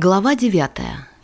Глава 9.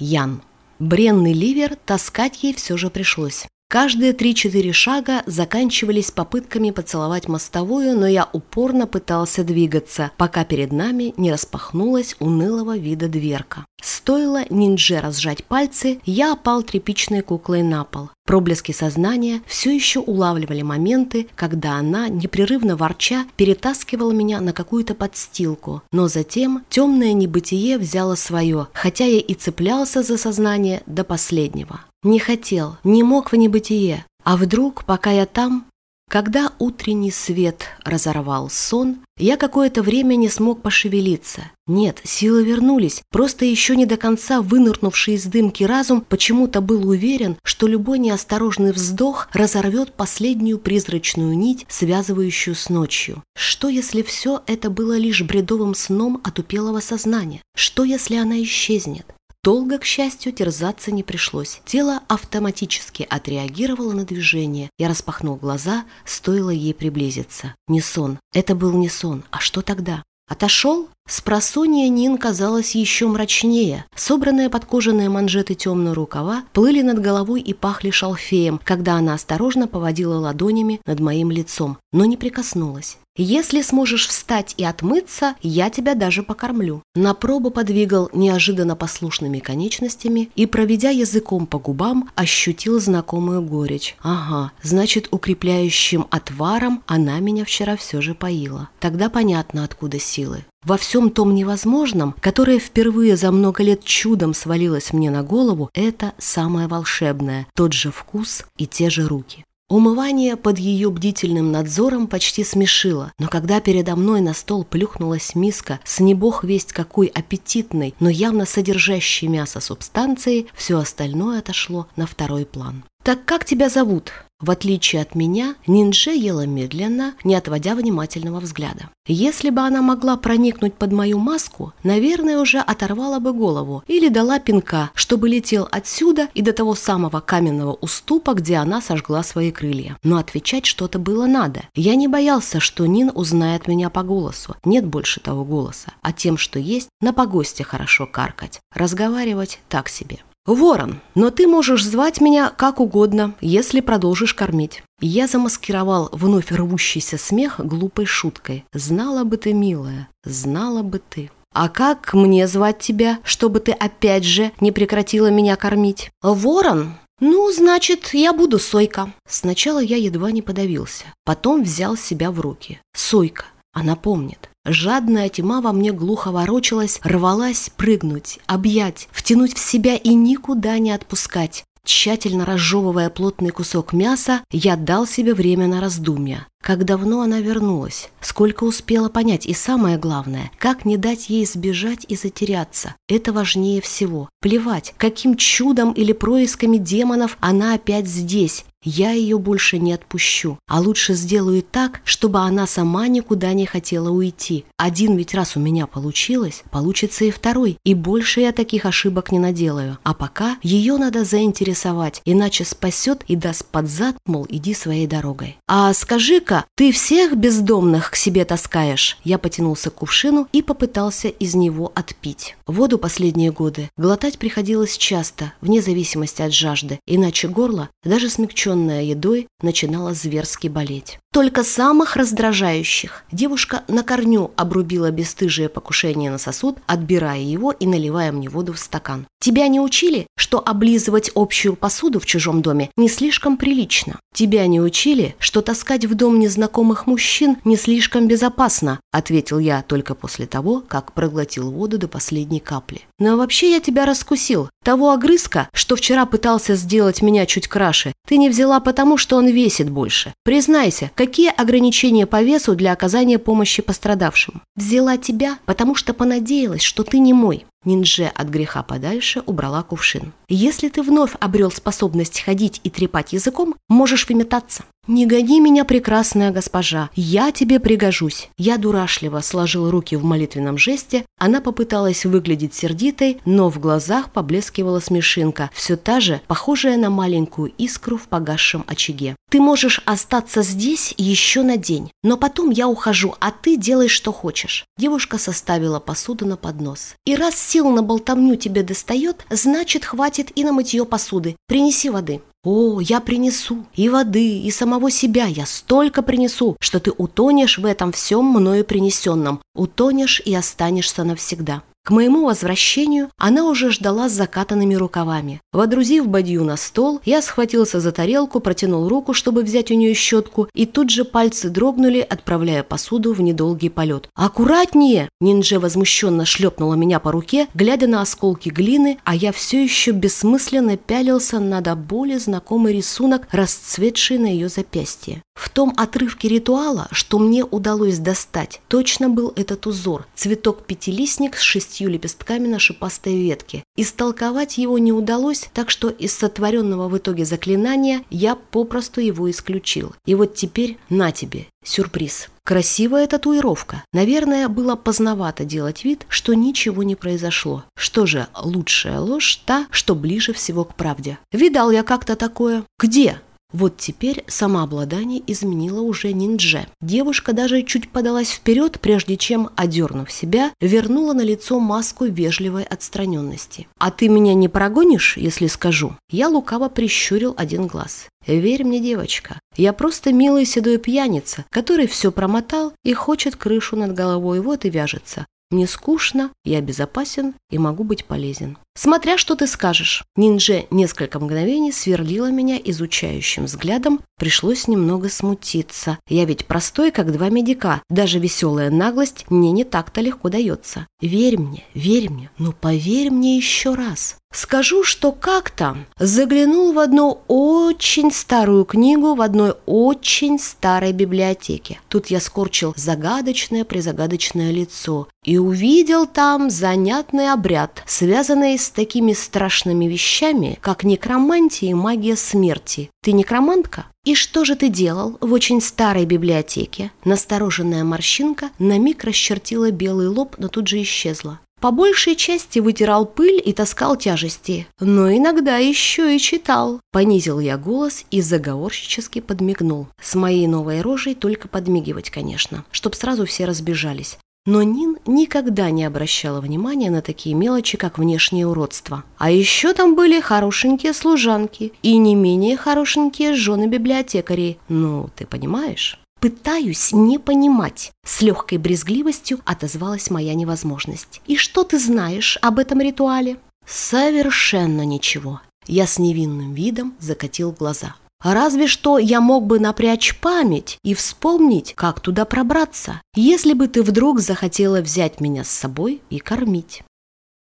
Ян. Бренный ливер таскать ей все же пришлось. Каждые три-четыре шага заканчивались попытками поцеловать мостовую, но я упорно пытался двигаться, пока перед нами не распахнулась унылого вида дверка. Стоило ниндже разжать пальцы, я опал тряпичной куклой на пол. Проблески сознания все еще улавливали моменты, когда она, непрерывно ворча, перетаскивала меня на какую-то подстилку. Но затем темное небытие взяло свое, хотя я и цеплялся за сознание до последнего. Не хотел, не мог в небытие. А вдруг, пока я там, когда утренний свет разорвал сон, я какое-то время не смог пошевелиться. Нет, силы вернулись, просто еще не до конца вынырнувший из дымки разум почему-то был уверен, что любой неосторожный вздох разорвет последнюю призрачную нить, связывающую с ночью. Что если все это было лишь бредовым сном отупелого сознания? Что если она исчезнет? Долго, к счастью, терзаться не пришлось. Тело автоматически отреагировало на движение. Я распахнул глаза, стоило ей приблизиться. Не сон. Это был не сон. А что тогда? Отошел? С просонья Нин казалась еще мрачнее. Собранные под кожаные манжеты темные рукава плыли над головой и пахли шалфеем, когда она осторожно поводила ладонями над моим лицом, но не прикоснулась. «Если сможешь встать и отмыться, я тебя даже покормлю». На пробу подвигал неожиданно послушными конечностями и, проведя языком по губам, ощутил знакомую горечь. «Ага, значит, укрепляющим отваром она меня вчера все же поила. Тогда понятно, откуда силы. Во всем том невозможном, которое впервые за много лет чудом свалилось мне на голову, это самое волшебное, тот же вкус и те же руки. Умывание под ее бдительным надзором почти смешило, но когда передо мной на стол плюхнулась миска с не бог весть какой аппетитной, но явно содержащей мясо субстанцией, все остальное отошло на второй план. «Так как тебя зовут?» В отличие от меня, Ниндже ела медленно, не отводя внимательного взгляда. Если бы она могла проникнуть под мою маску, наверное, уже оторвала бы голову или дала пинка, чтобы летел отсюда и до того самого каменного уступа, где она сожгла свои крылья. Но отвечать что-то было надо. Я не боялся, что Нин узнает меня по голосу. Нет больше того голоса. А тем, что есть, на погосте хорошо каркать. Разговаривать так себе. «Ворон, но ты можешь звать меня как угодно, если продолжишь кормить». Я замаскировал вновь рвущийся смех глупой шуткой. «Знала бы ты, милая, знала бы ты». «А как мне звать тебя, чтобы ты опять же не прекратила меня кормить?» «Ворон?» «Ну, значит, я буду Сойка». Сначала я едва не подавился, потом взял себя в руки. Сойка, она помнит. Жадная тьма во мне глухо ворочалась, рвалась прыгнуть, объять, втянуть в себя и никуда не отпускать. Тщательно разжевывая плотный кусок мяса, я дал себе время на раздумья. Как давно она вернулась, сколько успела понять, и самое главное, как не дать ей сбежать и затеряться. Это важнее всего. Плевать, каким чудом или происками демонов она опять здесь, я ее больше не отпущу, а лучше сделаю так, чтобы она сама никуда не хотела уйти. Один ведь раз у меня получилось, получится и второй, и больше я таких ошибок не наделаю. А пока ее надо заинтересовать, иначе спасет и даст под зад, мол, иди своей дорогой. А скажи-ка, ты всех бездомных к себе таскаешь? Я потянулся к кувшину и попытался из него отпить. Воду последние годы глотать приходилось часто, вне зависимости от жажды, иначе горло, даже смягченное поглощенная едой, начинала зверски болеть. Только самых раздражающих. Девушка на корню обрубила бесстыжее покушение на сосуд, отбирая его и наливая мне воду в стакан. Тебя не учили, что облизывать общую посуду в чужом доме не слишком прилично? Тебя не учили, что таскать в дом незнакомых мужчин не слишком безопасно? Ответил я только после того, как проглотил воду до последней капли. Но вообще я тебя раскусил. Того огрызка, что вчера пытался сделать меня чуть краше, ты не взяла потому, что он весит больше. Признайся, какие ограничения по весу для оказания помощи пострадавшим? Взяла тебя, потому что понадеялась, что ты не мой. Ниндже от греха подальше убрала кувшин. «Если ты вновь обрел способность ходить и трепать языком, можешь выметаться. «Не гони меня, прекрасная госпожа, я тебе пригожусь». Я дурашливо сложил руки в молитвенном жесте, она попыталась выглядеть сердитой, но в глазах поблескивала смешинка, все та же, похожая на маленькую искру в погасшем очаге. «Ты можешь остаться здесь еще на день, но потом я ухожу, а ты делай, что хочешь». Девушка составила посуду на поднос. «И раз сил на болтовню тебе достает, значит, хватит и на мытье посуды. Принеси воды». «О, я принесу и воды, и самого себя я столько принесу, что ты утонешь в этом всем мною принесенном, утонешь и останешься навсегда». К моему возвращению она уже ждала с закатанными рукавами. Водрузив бадью на стол, я схватился за тарелку, протянул руку, чтобы взять у нее щетку, и тут же пальцы дрогнули, отправляя посуду в недолгий полет. «Аккуратнее!» Ниндже возмущенно шлепнула меня по руке, глядя на осколки глины, а я все еще бессмысленно пялился на до боли знакомый рисунок, расцветший на ее запястье. В том отрывке ритуала, что мне удалось достать, точно был этот узор – цветок-пятилистник с шестью лепестками на шипастой ветке. Истолковать его не удалось, так что из сотворенного в итоге заклинания я попросту его исключил. И вот теперь на тебе, сюрприз. Красивая татуировка. Наверное, было поздновато делать вид, что ничего не произошло. Что же, лучшая ложь та, что ближе всего к правде. Видал я как-то такое. Где? Вот теперь самообладание изменило уже ниндже. Девушка даже чуть подалась вперед, прежде чем, одернув себя, вернула на лицо маску вежливой отстраненности. «А ты меня не прогонишь, если скажу?» Я лукаво прищурил один глаз. «Верь мне, девочка, я просто милый седой пьяница, который все промотал и хочет крышу над головой, вот и вяжется. Мне скучно, я безопасен и могу быть полезен. Смотря что ты скажешь. Нинже несколько мгновений сверлила меня изучающим взглядом. Пришлось немного смутиться. Я ведь простой, как два медика. Даже веселая наглость мне не так-то легко дается. Верь мне, верь мне, ну поверь мне еще раз. Скажу, что как-то заглянул в одну очень старую книгу в одной очень старой библиотеке. Тут я скорчил загадочное-призагадочное лицо и увидел там занятный обряд, связанный с такими страшными вещами, как некромантия и магия смерти. Ты некромантка? И что же ты делал в очень старой библиотеке? Настороженная морщинка на миг расчертила белый лоб, но тут же исчезла. По большей части вытирал пыль и таскал тяжести, но иногда еще и читал. Понизил я голос и заговорщически подмигнул. С моей новой рожей только подмигивать, конечно, чтоб сразу все разбежались. Но Нин никогда не обращала внимания на такие мелочи, как внешнее уродство. А еще там были хорошенькие служанки и не менее хорошенькие жены библиотекарей. Ну, ты понимаешь? «Пытаюсь не понимать», — с легкой брезгливостью отозвалась моя невозможность. «И что ты знаешь об этом ритуале?» «Совершенно ничего». Я с невинным видом закатил глаза. Разве что я мог бы напрячь память и вспомнить, как туда пробраться, если бы ты вдруг захотела взять меня с собой и кормить.